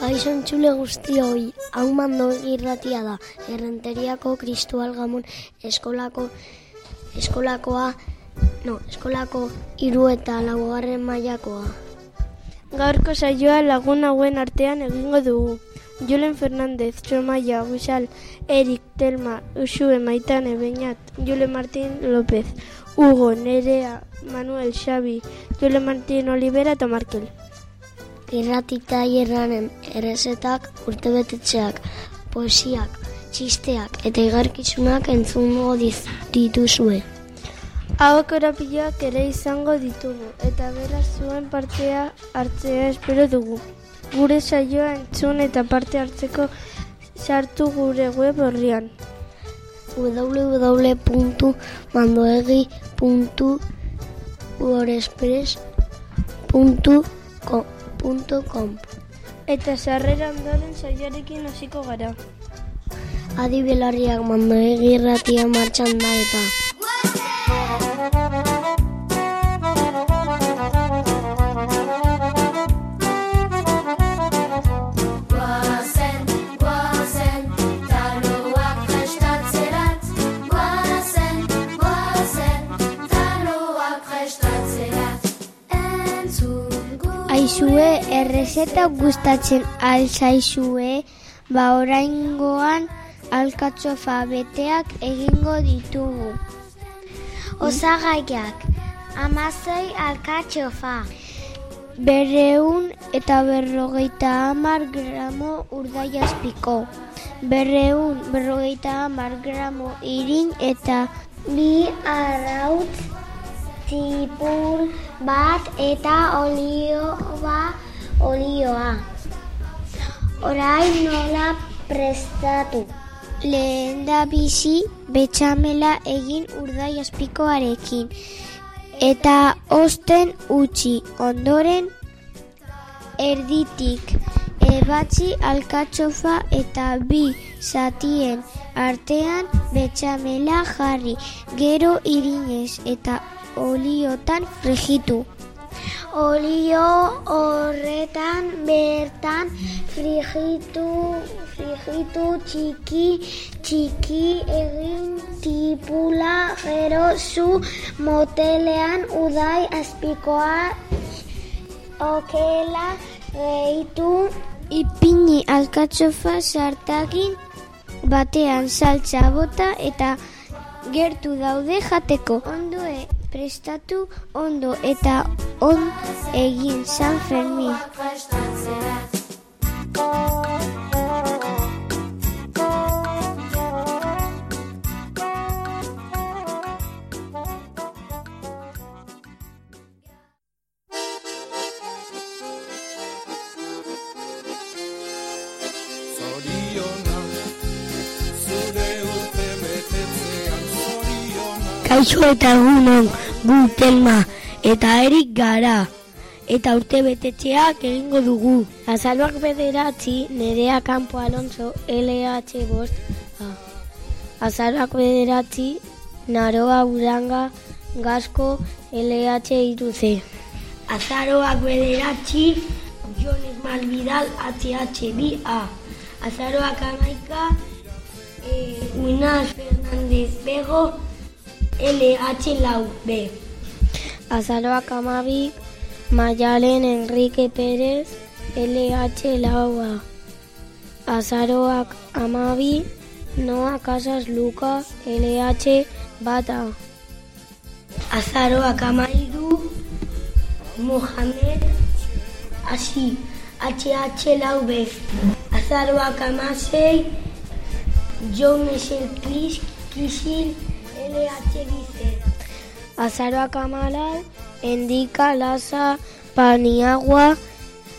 Kaixo entzule guztioi, hau mando irratia da, errenteriako kristual gamon eskolako, eskolakoa, no, eskolako hiru eta laugarren mailakoa. Gaurko saioa lagun hauen artean egingo dugu. Julen Fernandez, Txomaia, Guisal, Erik, Telma, Usue, Maitane, Beñat, Jule Martín López, Hugo, Nerea, Manuel, Xavi, Jule Martín Olivera eta Markel. Irratita hierranen errezetak, urtebetetxeak, poesiak, txisteak eta igarkizunak entzungo dituzue. Hau korapiloak ere izango ditugu eta beraz zuen partea hartzea espero dugu. Gure saioa entzun eta parte hartzeko sartu gure web horrian. www.mandoegi.wordpress.com Eta sarrera ondoren saioarekin hasiko gara. Adi belarriak mandoegi irratia martxan da eta. Errezeta gustatzen alzaizue, ba oraingoan alkatzofa beteak egingo ditugu. Osagaiak, amazoi alkatzofa. Berreun eta berrogeita hamar gramo urdaiazpiko. Berreun berrogeita hamar gramo irin eta bi arautz tipur bat eta olioa olioa. Orain nola prestatu. Lehen da bizi betxamela egin urdai azpikoarekin. Eta osten utzi ondoren erditik ebatzi alkatxofa eta bi zatien artean betxamela jarri. Gero irinez eta oliotan frigitu. Olio horretan bertan frigitu, frigitu txiki txiki egin tipula gero zu motelean udai azpikoa okela gehitu ipini alkatzofa sartakin batean saltza bota eta gertu daude jateko. Ondo e, prestatu ondo eta on egin San Fermin. Kaixo eta egunon, gu Telma eta Erik gara. Eta urte betetxeak egingo dugu. Azaroak bederatzi, nerea Campo Alonso, LH bost. A. Azaroak bederatzi, naroa uranga, gasko, LH iruze. Azaroak bederatzi, Jon Ismael Vidal, HH2A. Azaroak amaika, eh, Uinaz Fernandez Bego, LH lau B. Azaroak amabi, Maialen Enrique Pérez, LH laua. Azaroak amabi, Noa Casas Luka, LH bata. Azaroak amairu, Mohamed Asi, HH lau B. Azaroak amasei, John Michel Clis, Kisil, LH dice. Azaroak amalau, Endika Laza Paniagua,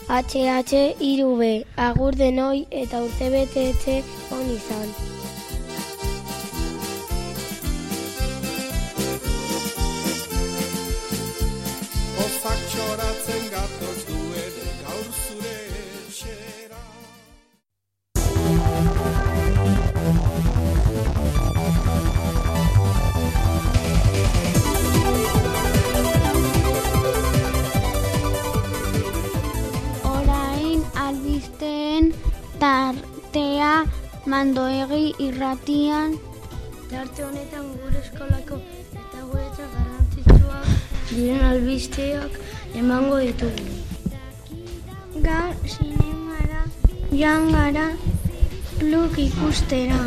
HH irube, agur denoi eta urtebete etxe on izan. Ozak txoratzen gatoz du ere gaur zure mandoegi irratian Tarte honetan gure eskolako eta guretzat garrantzitsuak diren albisteak emango ditugu. gaur sinemara joan gara pluk ikustera.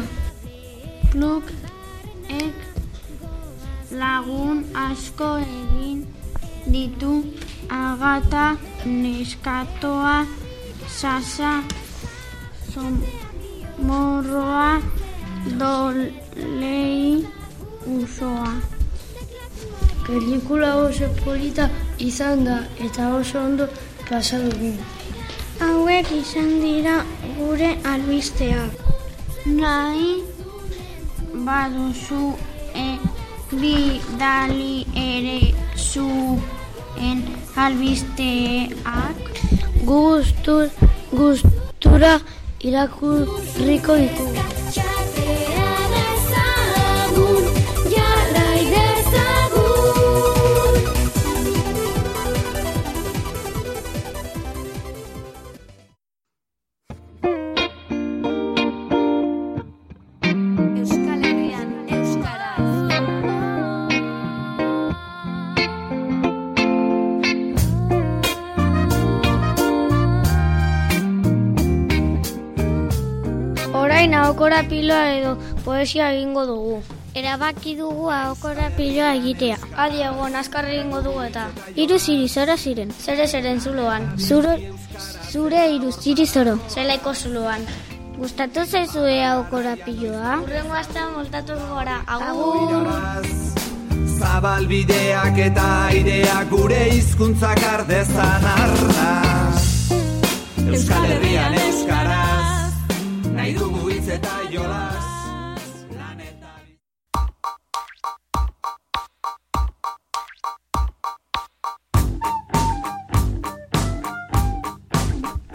Pluk ek lagun asko egin ditu agata neskatoa sasa somorroa dolei usoa. Pelikula oso polita izan da eta oso ondo pasa dugu. Hauek izan dira gure albisteak. Nahi baduzu e, bidali ere zuen albisteak. Guztu, guztura irakurriko ditugu. Ahokora piloa edo poesia egingo dugu. Erabaki dugu ahokora piloa egitea. Adi egon, azkar egingo dugu eta. Hiru ziri zoro ziren. Zere zeren zuloan. Zuro, zure hiru ziri zoro. Zelaiko zuloan. Gustatu zaizue ahokora piloa? Urrengo astean moltatu gara. Agur! Zabalbideak eta aireak gure hizkuntzak ardezan arras Euskal Herrian dugu hitz eta jolas biz-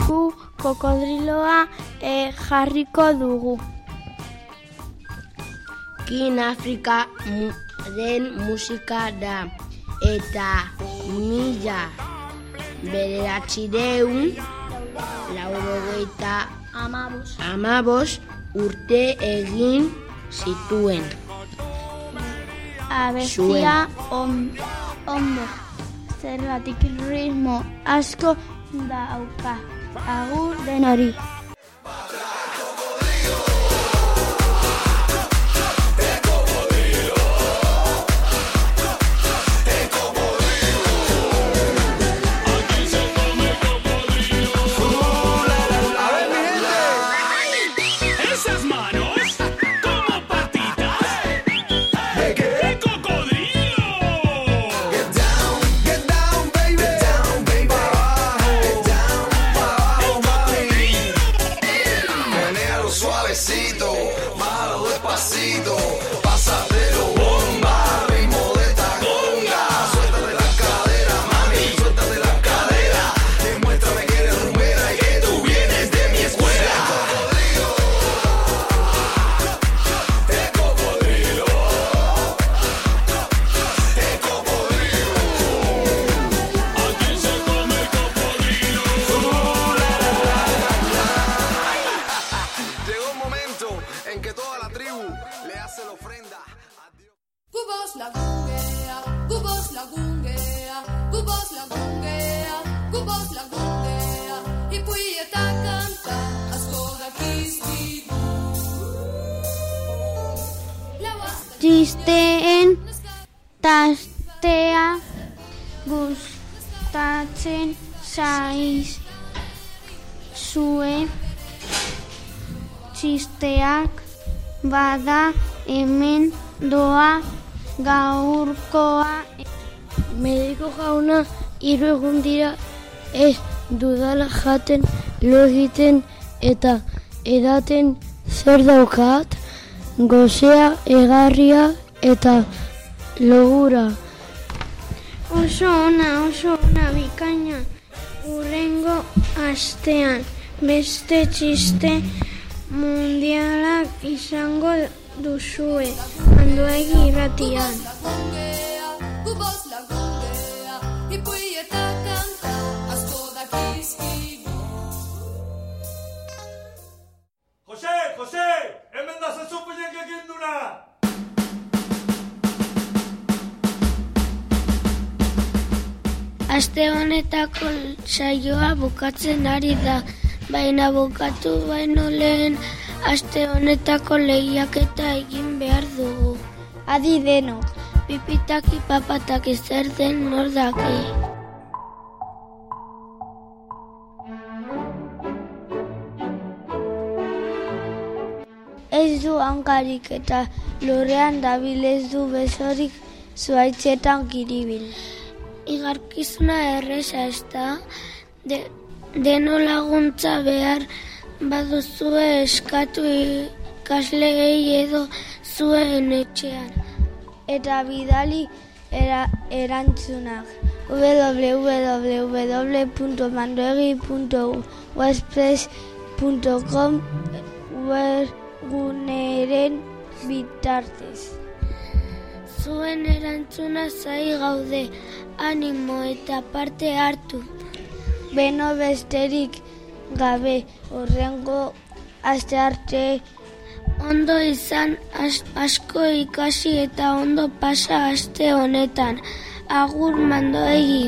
Gu kokodriloa e, jarriko dugu. Kin Afrika mu, den musika da eta mila bederatzireun laurogeita amabos. amabos urte egin zituen. Abestia on, ondo. Zergatik ritmo asko dauka. Agur denori. Kubos lagungea, ipui eta kanta asko dakizkigu. Txisteen tastea. gustatzen zaiz zue txisteak bada hemen doa gaurkoa. Mediko jauna hiru egun dira ez dudala jaten lo egiten eta edaten zer daukat. Gozea egarria eta logura. Oso ona, oso ona bikaina. Urrengo astean beste txiste mundialak izango duzue. Anduegi irratian. Aste honetako saioa bukatzen ari da, baina bukatu baino lehen aste honetako lehiaketa egin behar dugu. Adi denok. Pipitaki papataki zer den nor daki. Ez du hankarik eta lurrean dabil ez du besorik zuaitzetan kiribil. Igarkizuna erresa ez da, de, deno laguntza behar baduzue eskatu ikasleei edo zuen etxean. Eta bidali era, erantzunak www.mandoegi.wordpress.com webguneren bitartez. Zuen erantzuna zai gaude, animo eta parte hartu. Beno besterik gabe horrengo aste arte Ondo izan as- asko ikasi eta ondo pasa aste honetan. Agur mandoegi.